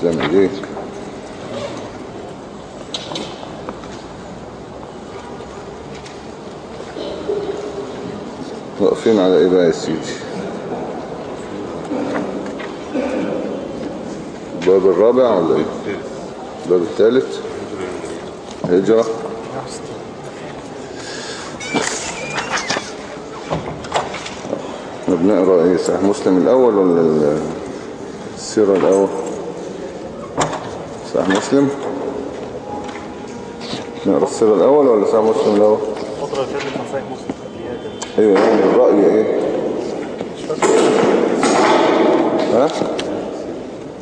تسلم ايديك واقفين على إيه بقى يا سيدي. الباب الرابع ولا إيه؟ الباب الثالث. هجرة. بنقرأ إيه صحيح مسلم الأول ولا ال- السيرة الأول؟ صحيح مسلم. نقرأ السيرة الأول ولا صحيح مسلم الأول؟ الفترة اللي فاتت كان صحيح مسلم. أيوه يعني الرأي إيه؟ ها؟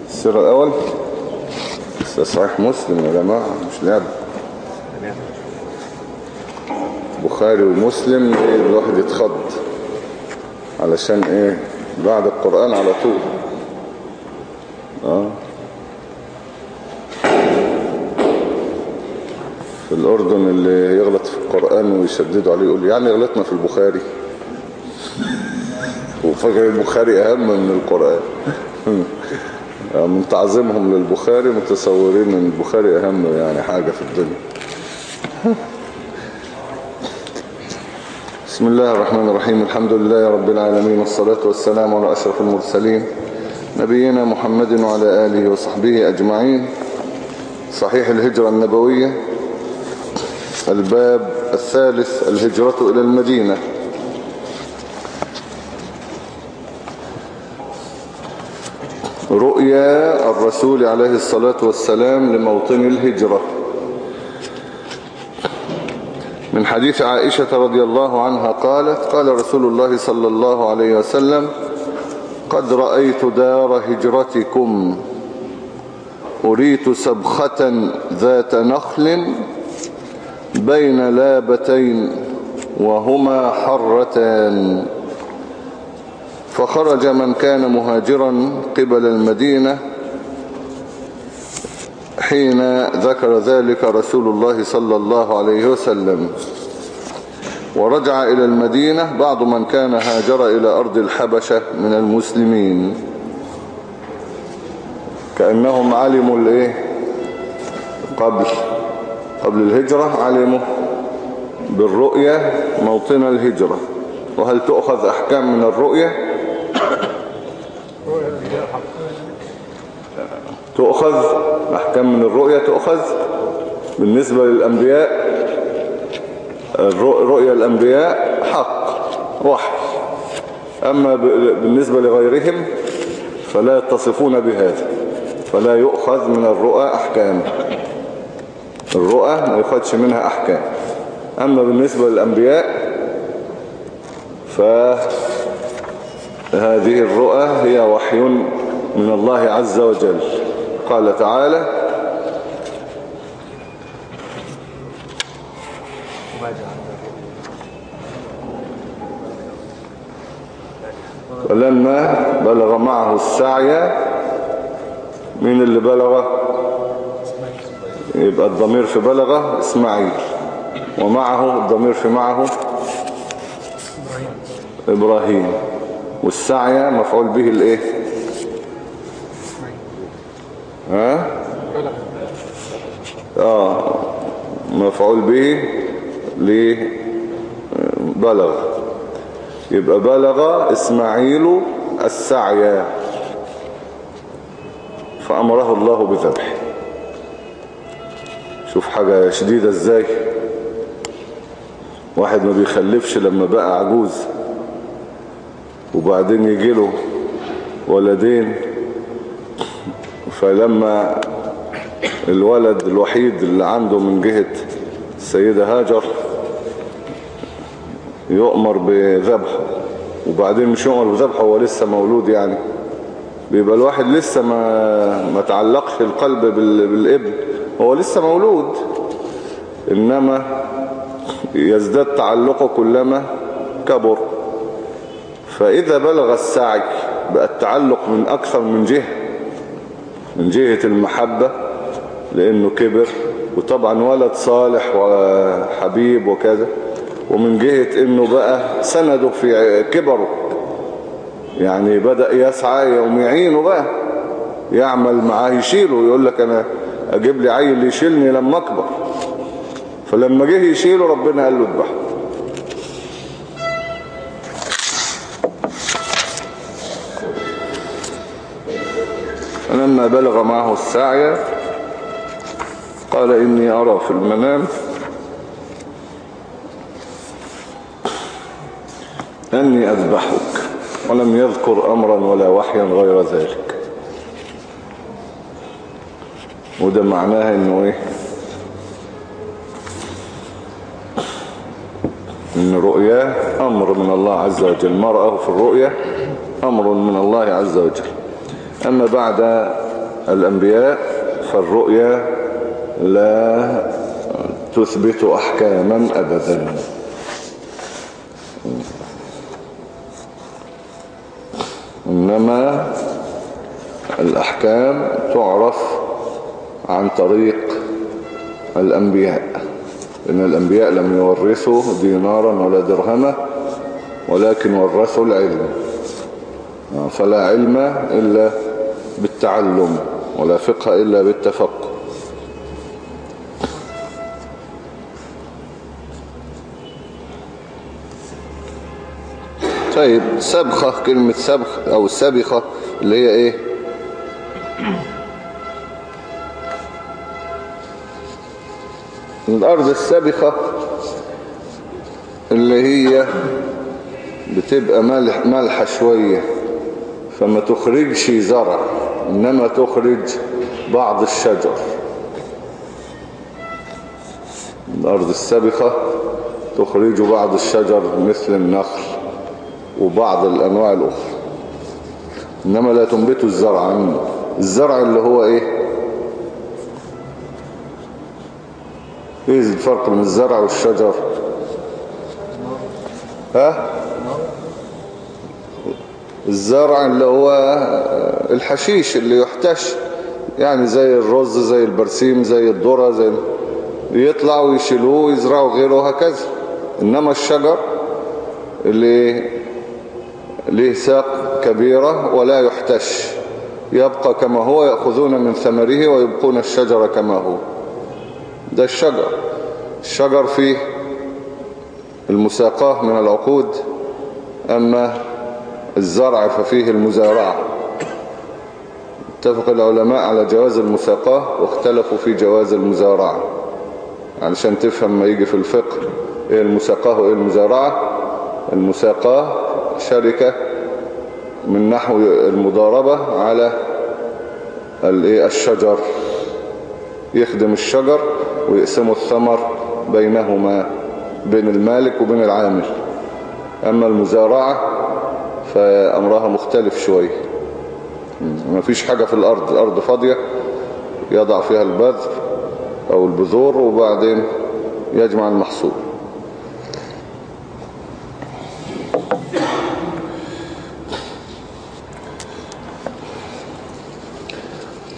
السيرة الأول؟ صحيح مسلم يا جماعة مش لعب. بخاري ومسلم إيه الواحد يتخض علشان إيه؟ بعد القرآن على طول. آه. الأردن اللي يغلط في القرآن ويشددوا عليه يقول يعني غلطنا في البخاري. وفاكر البخاري أهم من القرآن. من تعظيمهم للبخاري متصورين إن البخاري أهم يعني حاجة في الدنيا. بسم الله الرحمن الرحيم. الحمد لله رب العالمين. والصلاة والسلام على أشرف المرسلين. نبينا محمد وعلى آله وصحبه أجمعين. صحيح الهجرة النبوية. الباب الثالث الهجرة إلى المدينة. رؤيا الرسول عليه الصلاة والسلام لموطن الهجرة. من حديث عائشة رضي الله عنها قالت قال رسول الله صلى الله عليه وسلم قد رأيت دار هجرتكم. أريت سبخة ذات نخل بين لابتين وهما حرتان. فخرج من كان مهاجرا قبل المدينة حين ذكر ذلك رسول الله صلى الله عليه وسلم. ورجع إلى المدينة بعض من كان هاجر إلى أرض الحبشة من المسلمين. كأنهم علموا الإيه؟ قبل. قبل الهجرة علموا بالرؤية موطن الهجرة. وهل تؤخذ أحكام من الرؤية؟ تؤخذ أحكام من الرؤية تؤخذ؟ بالنسبة للأنبياء رؤية الأنبياء حق وحي. أما بالنسبة لغيرهم فلا يتصفون بهذا فلا يؤخذ من الرؤى أحكام. الرؤى ما يؤخذش منها أحكام. أما بالنسبة للأنبياء فهذه الرؤى هي وحي من الله عز وجل. قال تعالى ولما بلغ معه السعي مين اللي بلغ يبقى الضمير في بلغة إسماعيل. ومعه الضمير في معه إبراهيم. والسعي مفعول به الإيه؟ ها؟ آه. مفعول به لبلغ يبقى بلغ إسماعيل السعي. فأمره الله بذبح حاجة شديدة إزاي؟ واحد ما بيخلفش لما بقى عجوز وبعدين يجي له ولدين. فلما الولد الوحيد اللي عنده من جهة السيدة هاجر يؤمر بذبحه وبعدين مش يؤمر بذبحه هو لسه مولود يعني. بيبقى الواحد لسه ما ما تعلقش القلب بالابن. هو لسه مولود. إنما يزداد تعلقه كلما كبر. فإذا بلغ السعي بقى التعلق من أكثر من جهة من جهة المحبة لأنه كبر وطبعا ولد صالح وحبيب وكذا ومن جهة أنه بقى سنده في كبره. يعني بدأ يسعى يوم يعينه بقى يعمل معاه يشيله يقول لك أنا أجيب لي عيل يشيلني لما اكبر فلما جه يشيله ربنا قال له اذبحه. فلما بلغ معه السعي قال إني أرى في المنام أني أذبحك ولم يذكر أمرا ولا وحيا غير ذلك. وده معناها إنه إيه؟ إن رؤياه أمر من الله عز وجل مرأة في الرؤية أمر من الله عز وجل. أما بعد الأنبياء فالرؤيا لا تثبت أحكاما ابدا. إنما الأحكام تعرف عن طريق الأنبياء. إن الأنبياء لم يورثوا دينارا ولا درهما ولكن ورثوا العلم. فلا علم إلا بالتعلم ولا فقه إلا بالتفقه. طيب سبخة كلمة سبخ أو السبخة اللي هي إيه؟ الأرض السبخة اللي هي بتبقى ملح ملحة شوية فما تخرجش زرع إنما تخرج بعض الشجر. الأرض السبخة تخرج بعض الشجر مثل النخل وبعض الأنواع الأخرى إنما لا تنبت الزرع الزرع اللي هو إيه؟ إيه الفرق بين الزرع والشجر. ها؟ الزرع اللي هو الحشيش اللي يحتش يعني زي الرز زي البرسيم زي الذرة زي يطلع ويشيلوه ويزرعوا غيره وهكذا. إنما الشجر اللي له ساق كبيرة ولا يحتش يبقى كما هو يأخذون من ثمره ويبقون الشجر كما هو. ده الشجر. الشجر فيه المساقاة من العقود أما الزرع ففيه المزارعة. اتفق العلماء على جواز المساقاة واختلفوا في جواز المزارعة. علشان تفهم ما يجي في الفقه إيه المساقاة وإيه المزارعة؟ المساقاة شركة من نحو المضاربة على الشجر. يخدم الشجر ويقسموا الثمر بينهما بين المالك وبين العامل. أما المزارعة فأمرها مختلف شوية ما فيش حاجة في الأرض الأرض فاضية يضع فيها البذر أو البذور وبعدين يجمع المحصول.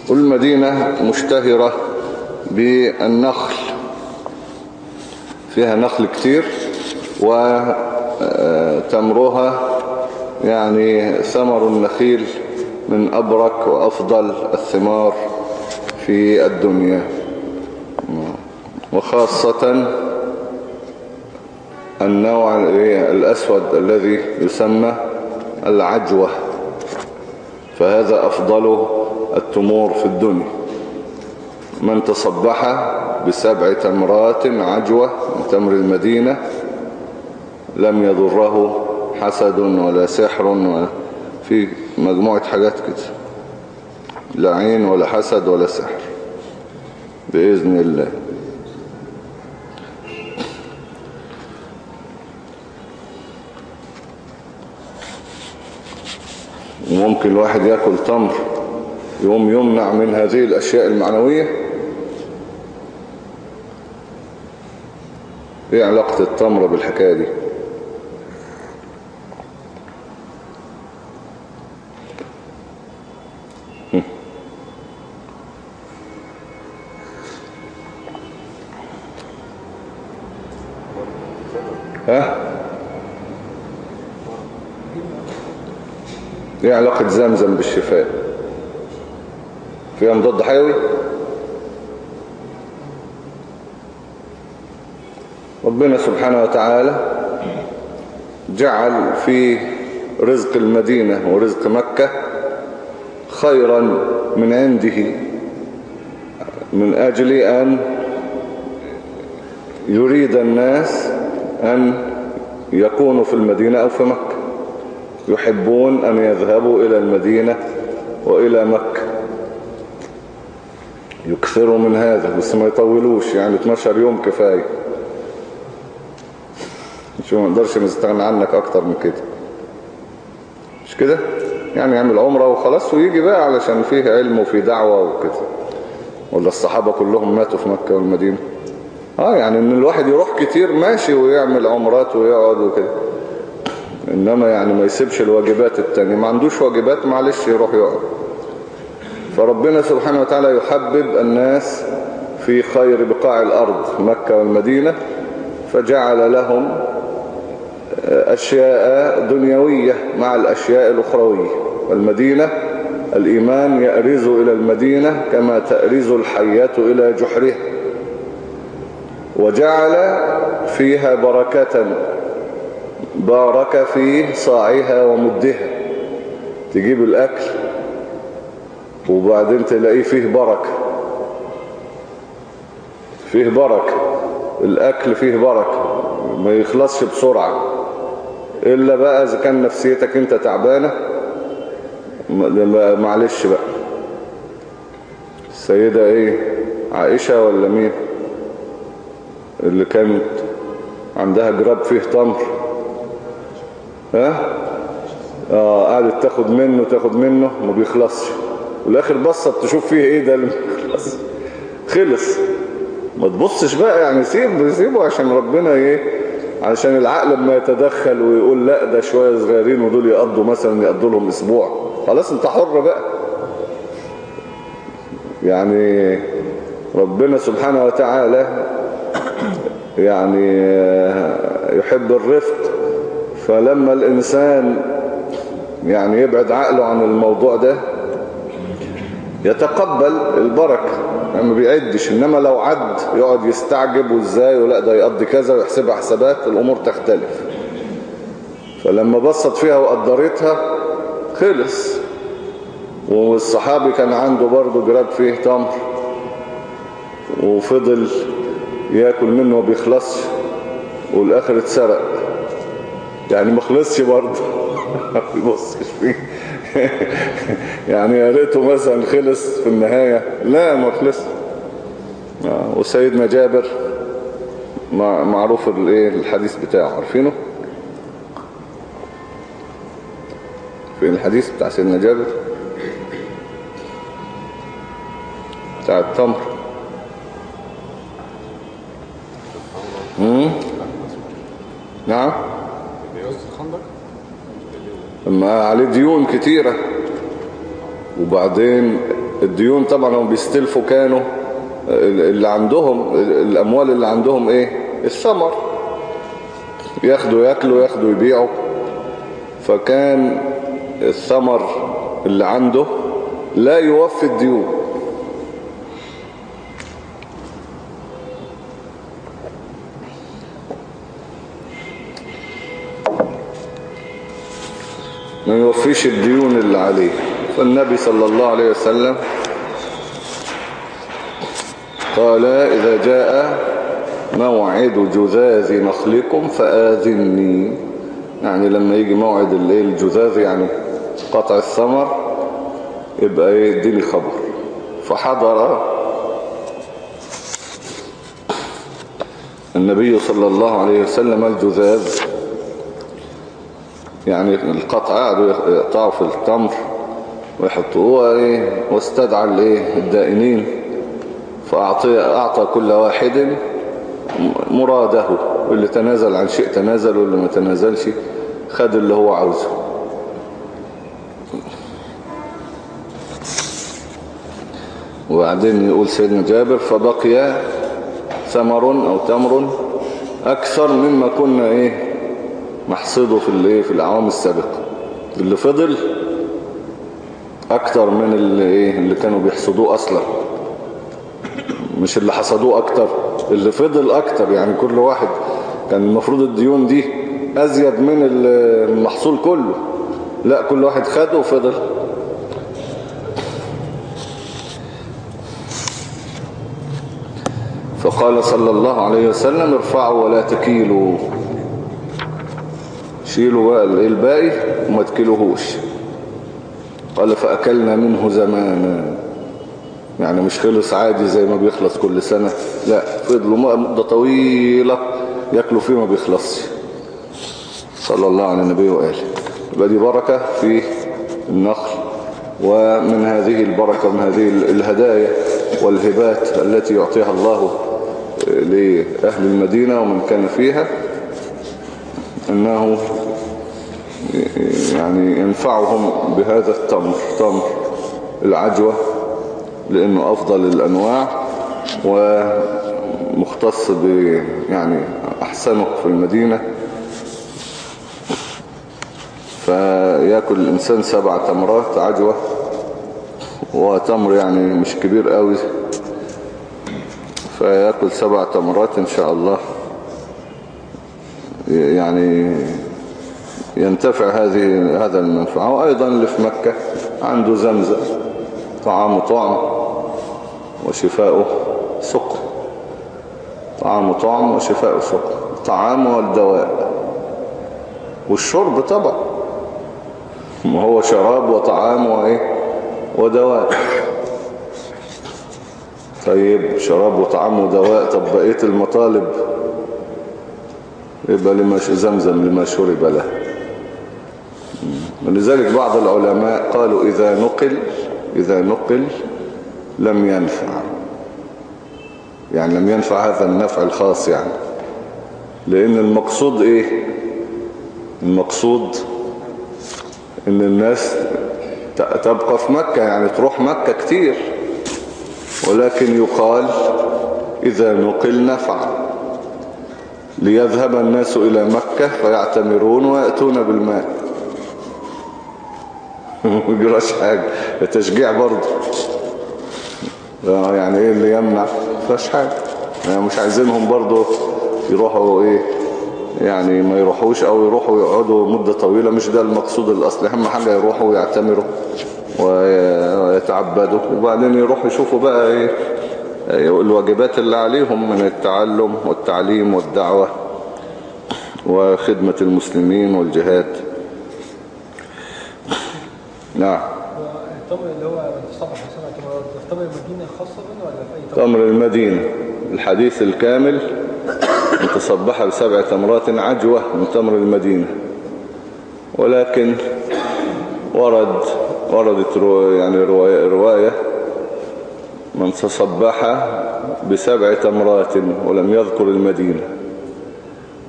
والمدينة مشتهرة بالنخل. فيها نخل كتير وتمرها يعني ثمر النخيل من أبرك وأفضل الثمار في الدنيا. وخاصة النوع الأسود الذي يسمى العجوة فهذا أفضل التمور في الدنيا. من تصبح بسبع تمرات عجوة من تمر المدينة لم يضره حسد ولا سحر ولا في مجموعة حاجات كده لا عين ولا حسد ولا سحر بإذن الله. وممكن الواحد يأكل تمر يوم يمنع من هذه الأشياء المعنوية إيه علاقة التمر بالحكاية دي؟ ها؟ إيه علاقة زمزم بالشفاء؟ فيها مضاد حيوي؟ ربنا سبحانه وتعالى جعل في رزق المدينة ورزق مكة خيرا من عنده من أجل أن يريد الناس أن يكونوا في المدينة أو في مكة. يحبون أن يذهبوا إلى المدينة وإلى مكة. يكثروا من هذا بس ما يطولوش يعني 12 يوم كفاية. شو ما نقدرش نستغنى عنك أكتر من كده. مش كده؟ يعني يعمل عمرة وخلاص ويجي بقى علشان فيه علم وفيه دعوة وكده. ولا الصحابة كلهم ماتوا في مكة والمدينة. آه يعني إن الواحد يروح كتير ماشي ويعمل عمرات ويقعد وكده. إنما يعني ما يسيبش الواجبات التانية. ما عندوش واجبات معلش يروح يقعد. فربنا سبحانه وتعالى يحبب الناس في خير بقاع الأرض مكة والمدينة فجعل لهم أشياء دنيوية مع الأشياء الأخروية. والمدينة الإيمان يأرز إلى المدينة كما تأرز الحياة إلى جحرها. وجعل فيها بركة بارك في صاعها ومدها. تجيب الأكل وبعدين تلاقيه فيه بركة. فيه بركة. الأكل فيه بركة. ما يخلصش بسرعة. إلا بقى إذا كان نفسيتك أنت تعبانة معلش بقى. السيدة إيه؟ عائشة ولا مين؟ اللي كانت عندها جراب فيه تمر. ها؟ آه قعدت تاخد منه تاخد منه ما بيخلصش. والاخر بصت تشوف فيه إيه ده اللي خلص. ما تبصش بقى يعني سيب سيبه عشان ربنا إيه؟ علشان العقل لما يتدخل ويقول لا ده شوية صغيرين ودول يقضوا مثلا يقضوا لهم أسبوع. خلاص أنت حر بقى. يعني ربنا سبحانه وتعالى يعني يحب الرفق. فلما الإنسان يعني يبعد عقله عن الموضوع ده يتقبل البركة. يعني ما بيعدش إنما لو عد يقعد يستعجب وإزاي ولا ده يقضي كذا ويحسبها حسابات الأمور تختلف. فلما بصت فيها وقدرتها خلص. والصحابي كان عنده برضه جراب فيه تمر. وفضل ياكل منه وما بيخلصش. والآخر اتسرق. يعني ما خلصش برضه. ما بيبصش فيه. يعني يا ريته مثلا خلص في النهاية. لا ما خلص. وسيدنا جابر معروف الإيه الحديث بتاعه. عارفينه؟ فين الحديث بتاع سيدنا جابر؟ بتاع التمر. نعم؟ اما عليه ديون كتيرة. وبعدين الديون طبعا هم بيستلفوا كانوا اللي عندهم الأموال اللي عندهم إيه؟ الثمر. ياخدوا ياكلوا ياخدوا يبيعوا. فكان الثمر اللي عنده لا يوفي الديون ما يوفيش الديون اللي عليه. فالنبي صلى الله عليه وسلم قال إذا جاء موعد جذاذ نخلكم فآذني. يعني لما يجي موعد الجذاذ يعني قطع الثمر يبقى يديني خبر. فحضر النبي صلى الله عليه وسلم الجذاذ يعني القطع قعدوا يقطعوا في التمر ويحطوه إيه واستدعى الإيه الدائنين فأعطي أعطى كل واحد مراده واللي تنازل عن شيء تنازل واللي ما تنازلش خد اللي هو عاوزه. وبعدين يقول سيدنا جابر فبقي ثمر أو تمر أكثر مما كنا إيه محصده في الايه؟ في الأعوام السابقة. اللي فضل أكتر من اللي, إيه؟ اللي كانوا بيحصدوه أصلا. مش اللي حصدوه أكتر اللي فضل أكتر. يعني كل واحد كان المفروض الديون دي أزيد من المحصول كله. لا كل واحد خده وفضل. فقال صلى الله عليه وسلم ارفعوا ولا تكيلوا. شيلوا بقى الباقي وما تكيلوهوش قال فأكلنا منه زمانا. يعني مش خلص عادي زي ما بيخلص كل سنة. لا فضلوا مدة طويلة يأكلوا فيه ما بيخلصش. صلى الله على النبي وآله. يبقى دي بركة في النخل. ومن هذه البركة ومن هذه الهدايا والهبات التي يعطيها الله لأهل المدينة ومن كان فيها أنه يعني ينفعهم بهذا التمر تمر العجوة لأنه أفضل الأنواع ومختص ب يعني أحسنه في المدينة. فيأكل الإنسان سبع تمرات عجوة وتمر يعني مش كبير قوي. فيأكل سبع تمرات إن شاء الله. يعني ينتفع هذه هذا المنفعة. وأيضا اللي في مكة عنده زمزم. طعام طعم وشفاؤه سقم طعام طعم وشفاء سقم طعام والدواء والشرب طبعا. ما هو شراب وطعام وإيه؟ ودواء. طيب شراب وطعام ودواء. طب بقية المطالب؟ يبقى لما زمزم لما شرب له. ولذلك بعض العلماء قالوا إذا نقل إذا نقل لم ينفع. يعني لم ينفع هذا النفع الخاص يعني. لأن المقصود إيه؟ المقصود إن الناس تبقى في مكة يعني تروح مكة كتير. ولكن يقال إذا نقل نفع. ليذهب الناس إلى مكة فيعتمرون ويأتون بالماء. مجراش حاجة التشجيع برضه. يعني إيه اللي يمنع؟ فاش حاجة يعني مش عايزينهم برضه يروحوا إيه يعني ما يروحوش أو يروحوا يقعدوا مدة طويلة. مش ده المقصود الأصلي. أهم حاجة يروحوا ويعتمروا ويتعبدوا. وبعدين يروحوا يشوفوا بقى إيه الواجبات اللي عليهم من التعلم والتعليم والدعوة وخدمة المسلمين والجهاد. نعم. التمر اللي هو صبح سنة تمرات تمر المدينة خاصة منه ولا في أي تمر؟ تمر المدينة. الحديث الكامل أن تصبح بسبع تمرات عجوة من تمر المدينة. ولكن ورد وردت رو يعني رواية, رواية من تصبح بسبع تمرات ولم يذكر المدينة.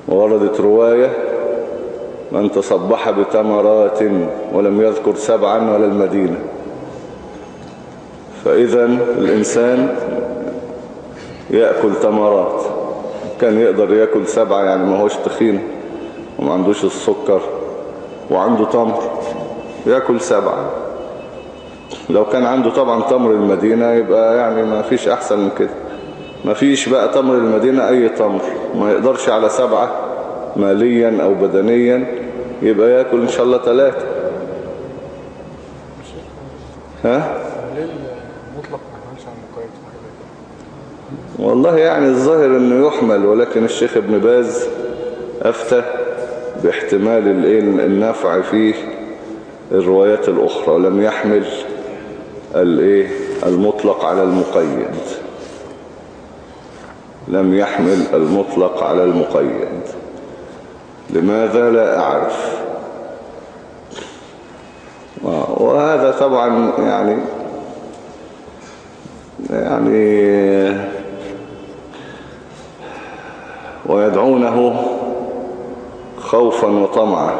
ووردت رواية من تصبح بتمرات ولم يذكر سبعا ولا المدينة. فإذا الإنسان يأكل تمرات. كان يقدر يأكل سبعة يعني ما هوش تخين وما عندوش السكر وعنده تمر يأكل سبعة. لو كان عنده طبعا تمر المدينة يبقى يعني ما فيش أحسن من كده. ما فيش بقى تمر المدينة أي تمر. ما يقدرش على سبعة ماليا أو بدنيا. يبقى يأكل إن شاء الله ثلاثة ها؟ المطلق ما يحملش عن المقيد؟ والله يعني الظاهر إنه يحمل ولكن الشيخ ابن باز أفتى باحتمال النفع في الروايات الأخرى. ولم يحمل الإيه؟ المطلق على المقيد. لم يحمل المطلق على المقيد. لماذا لا أعرف؟ وهذا طبعا يعني يعني ويدعونه خوفا وطمعا.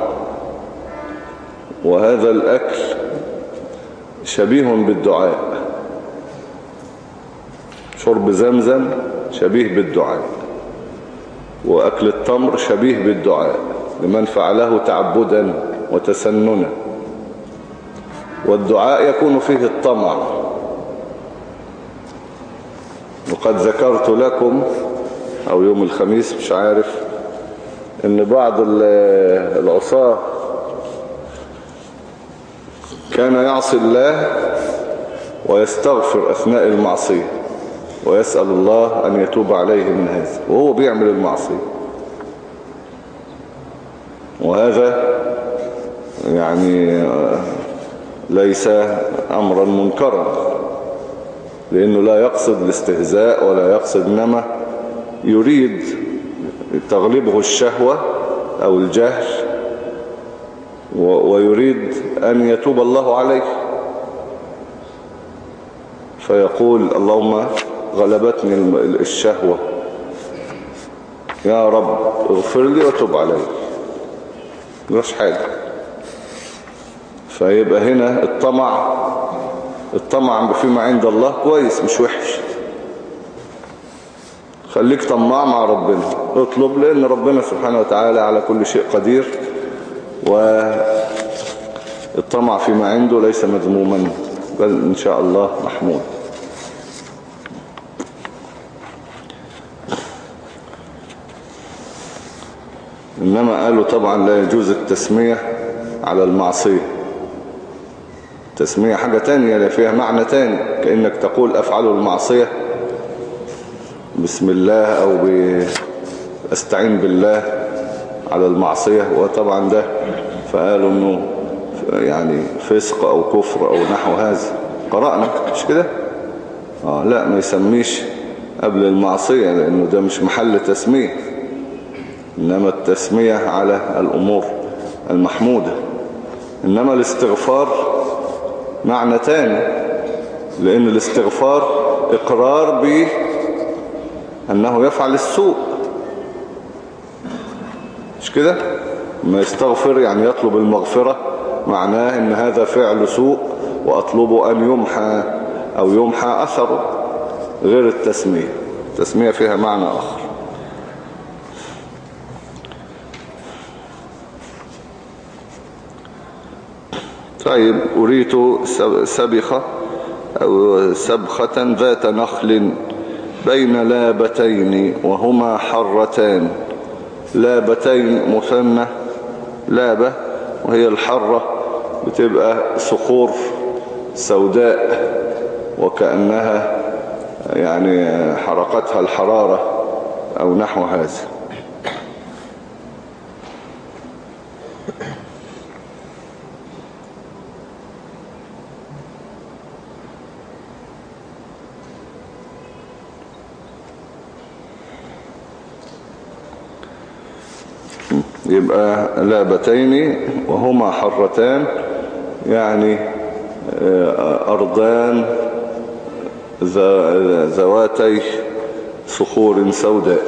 وهذا الأكل شبيه بالدعاء. شرب زمزم شبيه بالدعاء. وأكل التمر شبيه بالدعاء لمن فعله تعبدا وتسننا والدعاء يكون فيه الطمع. وقد ذكرت لكم أو يوم الخميس مش عارف إن بعض العصاة كان يعصي الله ويستغفر أثناء المعصية. ويسأل الله أن يتوب عليه من هذا وهو بيعمل المعصية. وهذا يعني ليس أمرا منكرا لأنه لا يقصد الاستهزاء ولا يقصد إنما يريد تغلبه الشهوة أو الجهل ويريد أن يتوب الله عليه. فيقول اللهم غلبتني الشهوة. يا رب اغفر لي وتوب علي. مش حاجة. فيبقى هنا الطمع. الطمع فيما عند الله كويس مش وحش. خليك طماع مع ربنا. اطلب لأن ربنا سبحانه وتعالى على كل شيء قدير. والطمع فيما عنده ليس مذموما بل إن شاء الله محمود. إنما قالوا طبعا لا يجوز التسمية على المعصية. التسمية حاجة تانية لا فيها معنى تاني كأنك تقول أفعل المعصية بسم الله أو أستعين بالله على المعصية. وطبعا ده فقالوا أنه يعني فسق أو كفر أو نحو هذا. قرأنا مش كده؟ آه لا ما يسميش قبل المعصية لأنه ده مش محل تسمية. إنما التسمية على الأمور المحمودة. إنما الاستغفار معنى تاني لأن الاستغفار إقرار به أنه يفعل السوء. مش كده؟ ما يستغفر يعني يطلب المغفرة معناه إن هذا فعل سوء وأطلب أن يمحى أو يمحى أثره غير التسمية. التسمية فيها معنى آخر. طيب أريت سبخة أو سبخة ذات نخل بين لابتين وهما حرتان. لابتين مثنى لابة وهي الحرة بتبقى صخور سوداء وكأنها يعني حرقتها الحرارة أو نحو هذا. يبقى لابتين وهما حرتان يعني أرضان ذواتي صخور سوداء.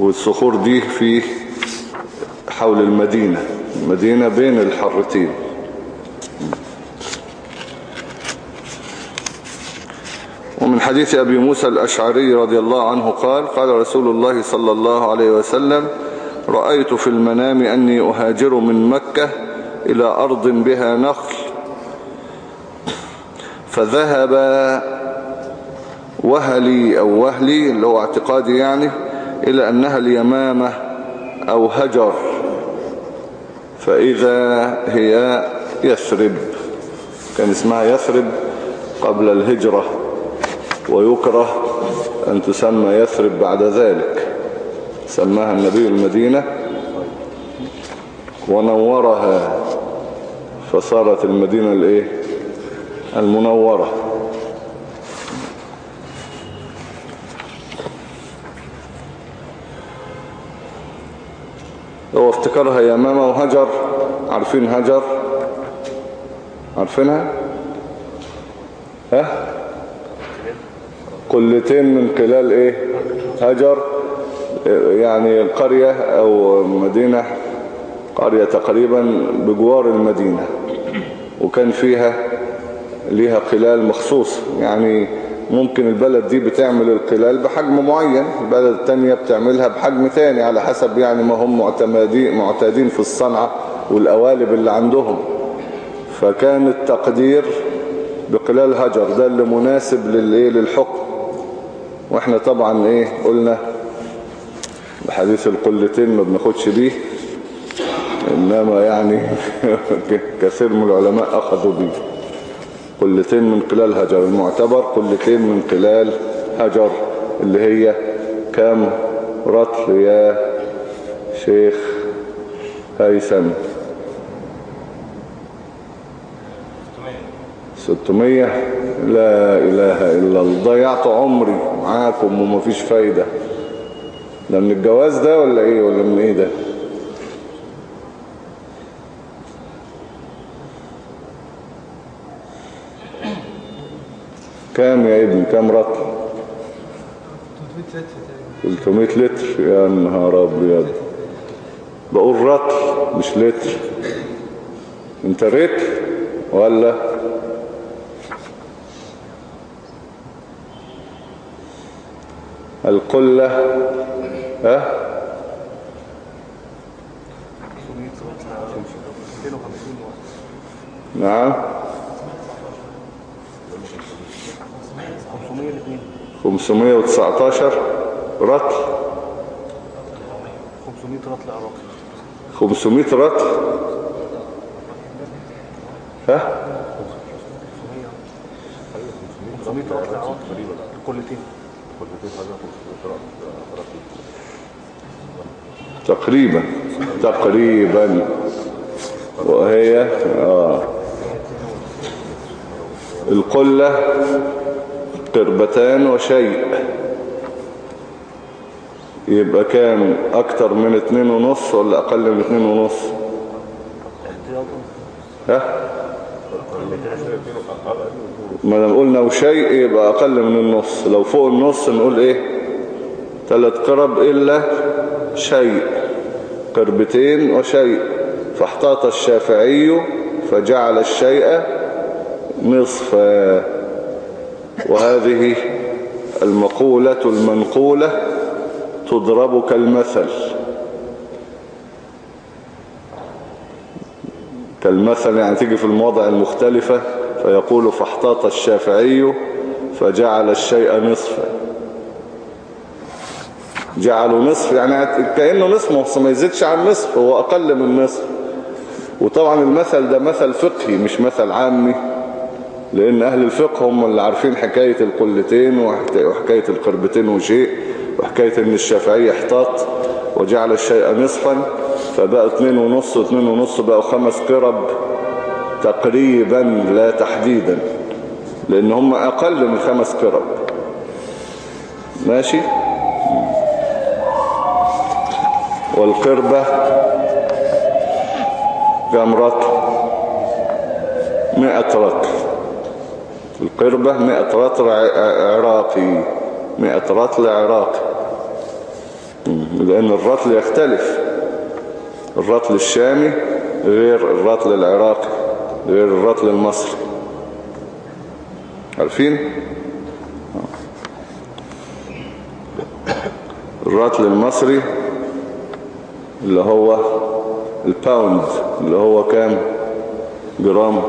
والصخور دي في حول المدينة المدينة بين الحرتين. ومن حديث أبي موسى الأشعري رضي الله عنه قال قال رسول الله صلى الله عليه وسلم رأيت في المنام أني أهاجر من مكة إلى أرض بها نخل. فذهب وهلي أو وهلي اللي هو اعتقادي يعني إلى أنها اليمامة أو هجر. فإذا هي يثرب كان اسمها يثرب قبل الهجرة. ويكره أن تسمى يثرب بعد ذلك. سماها النبي المدينة ونورها فصارت المدينة الإيه؟ المنورة. هو افتكرها يمامة وهجر. عارفين هجر؟ عارفينها؟ ها؟ قلتين من خلال إيه؟ هجر يعني قرية أو مدينة قرية تقريبا بجوار المدينة. وكان فيها ليها قلال مخصوص يعني ممكن البلد دي بتعمل القلال بحجم معين البلد التانية بتعملها بحجم تاني على حسب يعني ما هم معتادين في الصنعة والقوالب اللي عندهم. فكان التقدير بقلال هجر ده اللي مناسب للحكم. وإحنا طبعا إيه قلنا بحديث القلتين ما بناخدش بيه إنما يعني كثير من العلماء أخذوا بيه. قلتين من قلال هجر المعتبر قلتين من قلال هجر اللي هي كام رطل يا شيخ هيثم. 600 لا إله إلا الله. ضيعت عمري معاكم ومفيش فايدة. ده من الجواز ده ولا إيه؟ ولا من إيه ده؟ كام يا ابني؟ كام رطل 300 لتر. يا نهار أبيض. بقول رطل مش لتر. انت رتل ولا؟ القلة ها 250 واحد نعم 500 الاثنين 519 رطل 500 رطل عراقي 500 رطل ها 500 رطل عراقي تقريبا تقريبا. وهي آه. القلة قربتان وشيء. يبقى كام؟ أكتر من اتنين ونص ولا أقل من اتنين ونص احتياطا ها ما دام قلنا وشيء يبقى أقل من النص. لو فوق النص نقول إيه؟ ثلاث قرب إلا شيء. قربتين وشيء. فاحتاط الشافعي فجعل الشيء نصفا. وهذه المقولة المنقولة تضرب كالمثل. كالمثل يعني تيجي في المواضع المختلفة. فيقول فاحتاط الشافعي فجعل الشيء نصفا. جعلوا نصف يعني كأنه نصف بس ما يزيدش عن نصف هو أقل من نصف. وطبعا المثل ده مثل فقهي مش مثل عامي لأن أهل الفقه هم اللي عارفين حكاية القلتين وحكاية القربتين وشيء وحكاية إن الشافعي احتاط وجعل الشيء نصفا فبقى اتنين ونص واتنين ونص بقوا خمس قرب. تقريبا لا تحديدا لأن هم أقل من خمس قرب ماشي؟ والقربة كم رطل مئة رطل القربة مئة رطل عراقي مئة رطل عراقي لأن الرطل يختلف. الرطل الشامي غير الرطل العراقي. غير الرطل المصري. عارفين؟ الرطل المصري اللي هو الباوند اللي هو كام؟ جرام.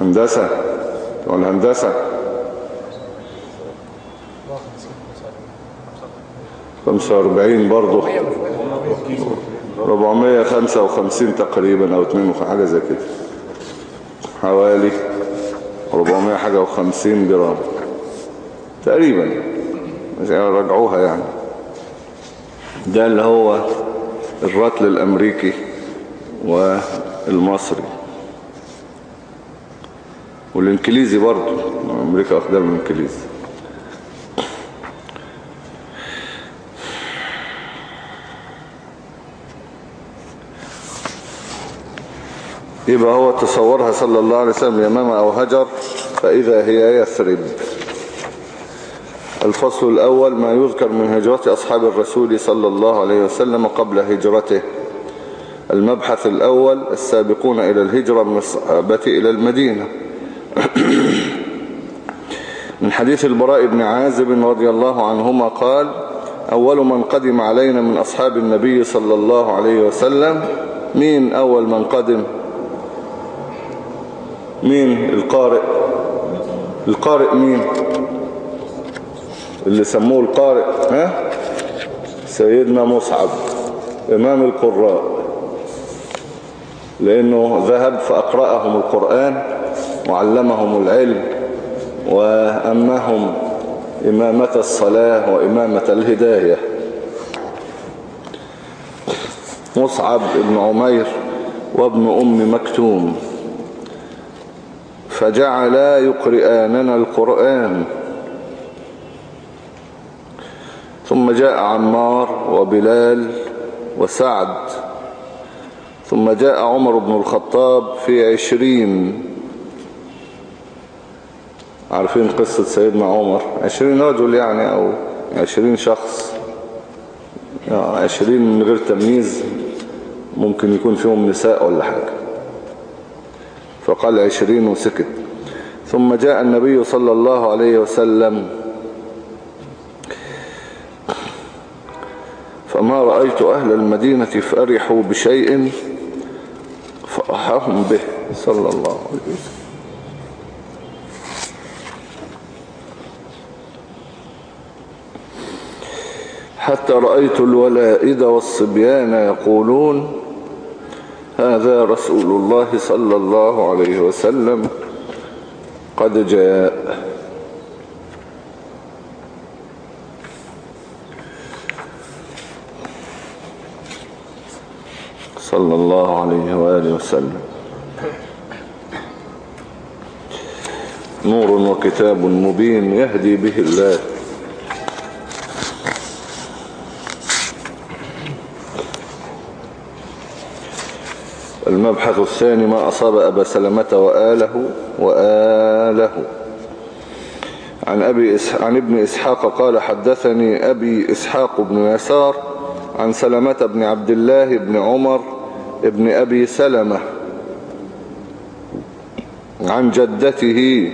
هندسة. ولا هندسة 45 برضه 455 تقريبا أو 2 حاجة زي كده. حوالي 400 حاجة و50 جرام. تقريبا. رجعوها يعني. ده اللي هو الرطل الأمريكي والمصري. والانكليزي برضه. أمريكا اخدها من الانكليزي يبقى هو تصورها صلى الله عليه وسلم يمامة أو هجر فإذا هي يثرب. الفصل الأول ما يذكر من هجرة أصحاب الرسول صلى الله عليه وسلم قبل هجرته. المبحث الأول السابقون إلى الهجرة من الصحابة إلى المدينة. من حديث البراء بن عازب رضي الله عنهما قال أول من قدم علينا من أصحاب النبي صلى الله عليه وسلم مين أول من قدم؟ مين القارئ؟ القارئ مين؟ اللي سموه القارئ ها؟ سيدنا مصعب إمام القراء. لأنه ذهب فأقرأهم القرآن وعلمهم العلم وأمهم إمامة الصلاة وإمامة الهداية. مصعب بن عمير وابن أم مكتوم. فجعلا يقرآننا القرآن. ثم جاء عمار وبلال وسعد. ثم جاء عمر بن الخطاب في عشرين. عارفين قصة سيدنا عمر؟ عشرين رجل يعني أو عشرين شخص. يعني عشرين من غير تمييز. ممكن يكون فيهم نساء ولا حاجة. فقال عشرين وسكت ثم جاء النبي صلى الله عليه وسلم. فما رأيت أهل المدينة فرحوا بشيء فرحهم به صلى الله عليه وسلم. حتى رأيت الولائد والصبيان يقولون هذا رسول الله صلى الله عليه وسلم قد جاء. صلى الله عليه وآله وسلم. نور وكتاب مبين يهدي به الله. المبحث الثاني ما أصاب أبا سلمة وآله وآله. عن, أبي إس... عن ابن إسحاق قال حدثني أبي إسحاق بن يسار عن سلمة بن عبد الله بن عمر ابن أبي سلمة عن جدته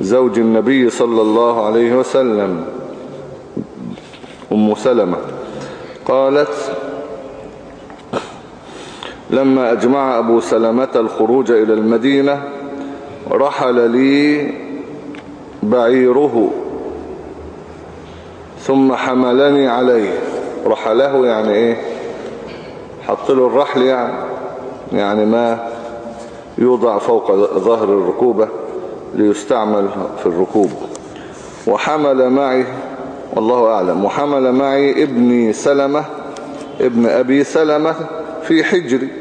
زوج النبي صلى الله عليه وسلم أم سلمة قالت لما أجمع أبو سلمة الخروج إلى المدينة رحل لي بعيره ثم حملني عليه. رحله يعني إيه؟ حط له الرحل يعني يعني ما يوضع فوق ظهر الركوبة ليستعمل في الركوب. وحمل معي والله أعلم وحمل معي ابني سلمة ابن أبي سلمة في حجري.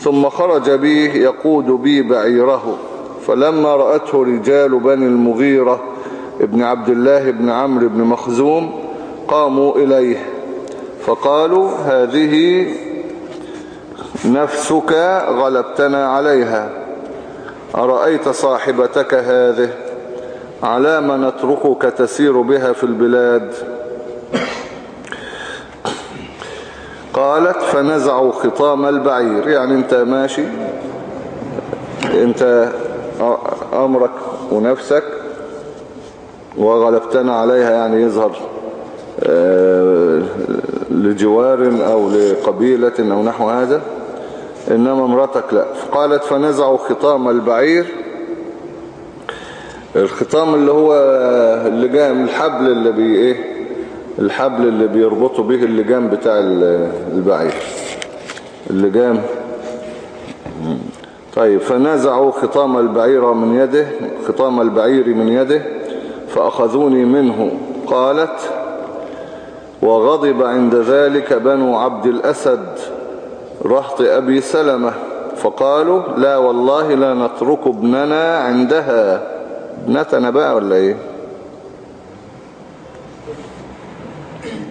ثم خرج بي يقود بي بعيره فلما رأته رجال بني المغيرة ابن عبد الله بن عمرو بن مخزوم قاموا إليه فقالوا هذه نفسك غلبتنا عليها أرأيت صاحبتك هذه؟ على ما نتركك تسير بها في البلاد. قالت فنزعوا خطام البعير. يعني انت ماشي انت امرك ونفسك وغلبتنا عليها يعني يظهر لجوار أو لقبيلة أو نحو هذا. إنما امرتك لا. قالت فنزعوا خطام البعير. الخطام اللي هو اللجام الحبل اللي بي إيه؟ الحبل اللي بيربطوا به اللجام بتاع البعير. اللجام طيب فنزعوا خطام البعير من يده خطام البعير من يده فأخذوني منه. قالت وغضب عند ذلك بنو عبد الأسد رهط أبي سلمة. فقالوا لا والله لا نترك ابننا عندها. ابنتنا بقى ولا إيه؟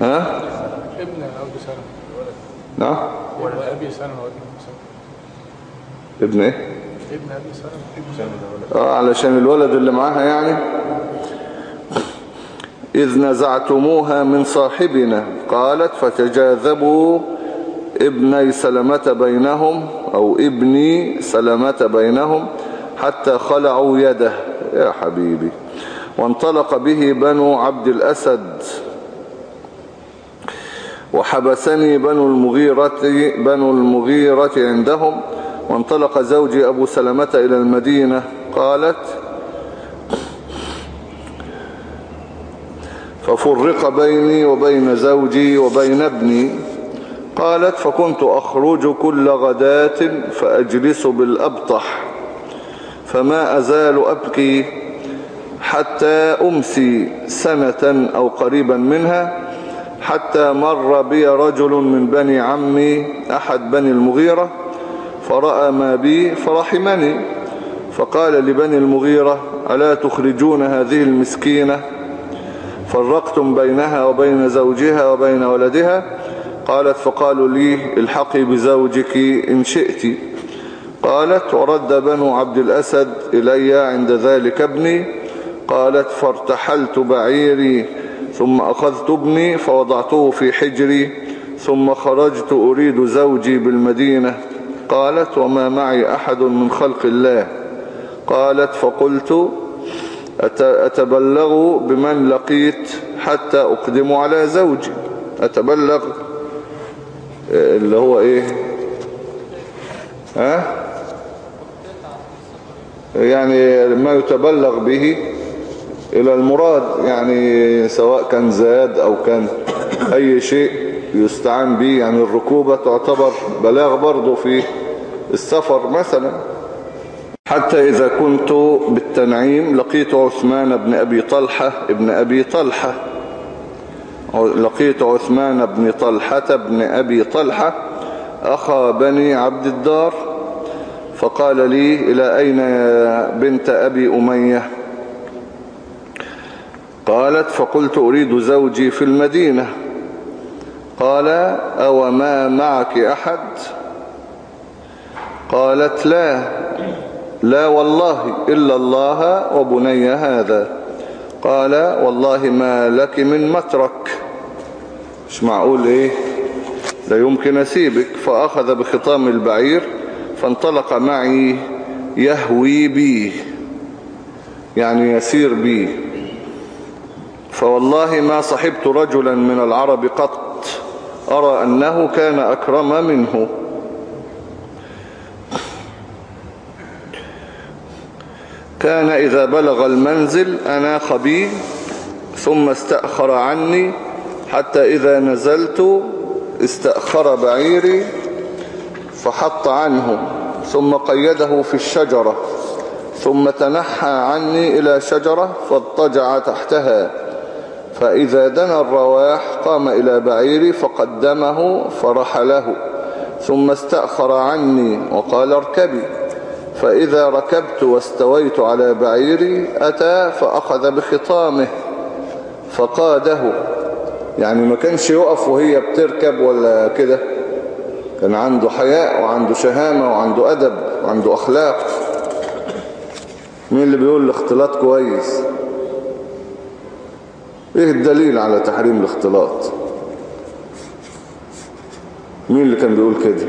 ها؟ ابن أبي سلمة. نعم ولا أبي سلمة وابن أبي سلمة. ابن إيه؟ ابن أبي سلمة. آه علشان الولد اللي معاها يعني. إذ نزعتموها من صاحبنا. قالت فتجاذبوا ابني سلمة بينهم أو ابني سلمة بينهم حتى خلعوا يده. يا حبيبي. وانطلق به بنو عبد الأسد. وحبسني بنو المغيرة, بنو المغيرة عندهم وانطلق زوجي أبو سلمة إلى المدينة. قالت ففرق بيني وبين زوجي وبين ابني. قالت فكنت أخرج كل غداة فأجلس بالأبطح فما أزال أبكي حتى أمسي سنة أو قريبا منها حتى مر بي رجل من بني عمي أحد بني المغيرة فرأى ما بي فرحمني فقال لبني المغيرة ألا تخرجون هذه المسكينة؟ فرقتم بينها وبين زوجها وبين ولدها؟ قالت فقالوا لي الحقي بزوجك إن شئت. قالت ورد بنو عبد الأسد إلي عند ذلك ابني. قالت فارتحلت بعيري ثم أخذت ابني فوضعته في حجري ثم خرجت أريد زوجي بالمدينة. قالت وما معي أحد من خلق الله. قالت فقلت أتبلغ بمن لقيت حتى أقدم على زوجي. أتبلغ؟ اللي هو إيه؟ ها؟ يعني ما يتبلغ به. إلى المراد يعني سواء كان زاد أو كان أي شيء يستعان به يعني الركوبة تعتبر بلاغ برضه في السفر مثلا. حتى إذا كنت بالتنعيم لقيت عثمان بن أبي طلحة ابن أبي طلحة. لقيت عثمان بن طلحة بن أبي طلحة أخا بني عبد الدار فقال لي إلى أين يا بنت أبي أمية؟ قالت فقلت أريد زوجي في المدينة. قال أو ما معك أحد؟ قالت لا. لا والله إلا الله وبني هذا. قال والله ما لك من مترك. مش معقول إيه؟ لا يمكن أسيبك. فأخذ بخطام البعير فانطلق معي يهوي بي. يعني يسير بي. فوالله ما صحبت رجلا من العرب قط أرى أنه كان أكرم منه. كان إذا بلغ المنزل أناخ بي ثم استأخر عني حتى إذا نزلت استأخر بعيري فحط عنه ثم قيده في الشجرة ثم تنحى عني إلى شجرة فاضطجع تحتها. فإذا دنا الرواح قام إلى بعيري فقدمه فرحله ثم استأخر عني وقال اركبي. فإذا ركبت واستويت على بعيري أتى فأخذ بخطامه فقاده. يعني ما كانش يقف وهي بتركب ولا كده. كان عنده حياء وعنده شهامة وعنده أدب وعنده أخلاق. مين اللي بيقول الاختلاط كويس؟ إيه الدليل على تحريم الاختلاط؟ مين اللي كان بيقول كده؟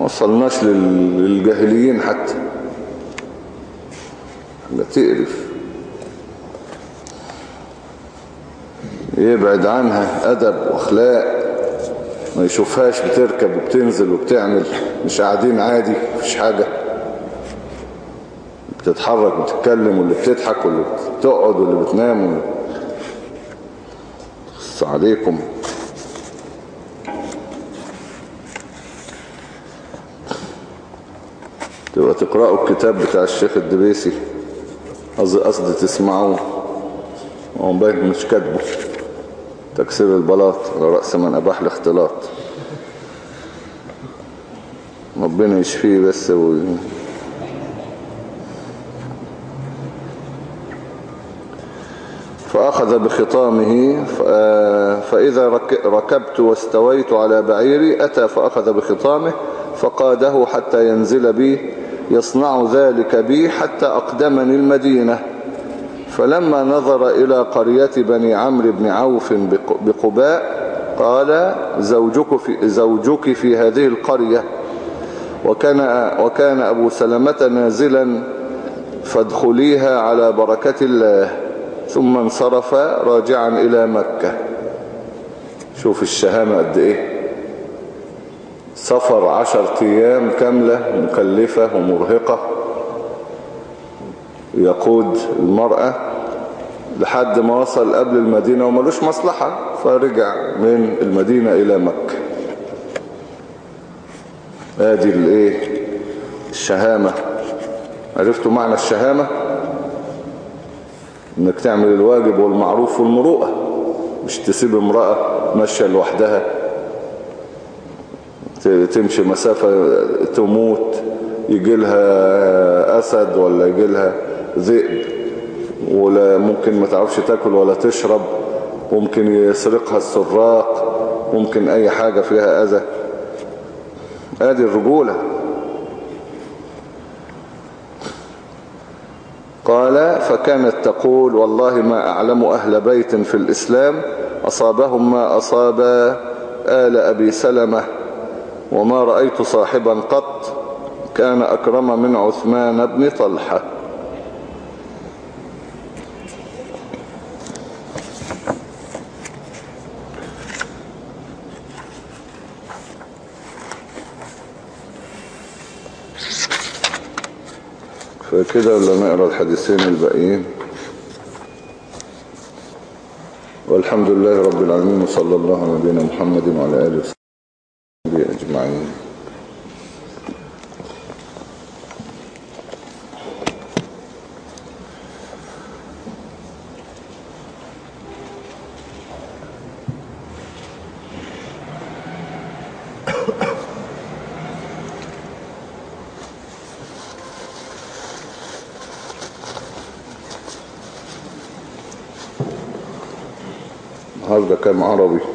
وصلناش للجاهليين حتى. لا تقرف. يبعد عنها أدب وأخلاق. ما يشوفهاش بتركب وبتنزل وبتعمل. مش قاعدين عادي مفيش حاجة. بتتحرك وتتكلم واللي بتضحك واللي بتقعد واللي بتنام واللي... عليكم. تبقى تقرأوا الكتاب بتاع الشيخ الدبيسي. قصدي تسمعوه. هو باين مش كاتبه. تكسير البلاط على رأس من أباح الاختلاط. ربنا يشفيه بس و... فأخذ بخطامه فإذا ركبت واستويت على بعيري أتى فأخذ بخطامه فقاده حتى ينزل بي يصنع ذلك بي حتى أقدمني المدينة. فلما نظر إلى قرية بني عمرو بن عوف بقباء قال زوجك في, زوجك في هذه القرية. وكان, وكان أبو سلمة نازلا فادخليها على بركة الله. ثم انصرف راجعا إلى مكة. شوف الشهامة قد إيه؟ سفر عشر أيام كاملة مكلفة ومرهقة. يقود المرأة لحد ما وصل قبل المدينة وملوش مصلحة فرجع من المدينة إلى مكة. آدي الإيه؟ الشهامة. عرفتوا معنى الشهامة؟ إنك تعمل الواجب والمعروف والمروءة مش تسيب امرأة ماشية لوحدها تمشي مسافة تموت يجي لها أسد ولا يجي لها ذئب ولا ممكن ما تعرفش تاكل ولا تشرب ممكن يسرقها السراق ممكن أي حاجة فيها أذى. ادي الرجولة. قال فكانت تقول والله ما أعلم أهل بيت في الإسلام أصابهم ما أصاب آل أبي سلمة وما رأيت صاحبا قط كان أكرم من عثمان بن طلحة. فكده ولا نقرأ الحديثين الباقيين؟ والحمد لله رب العالمين وصلى الله على نبينا محمد وعلى آله وصحبه أجمعين. كام عربي.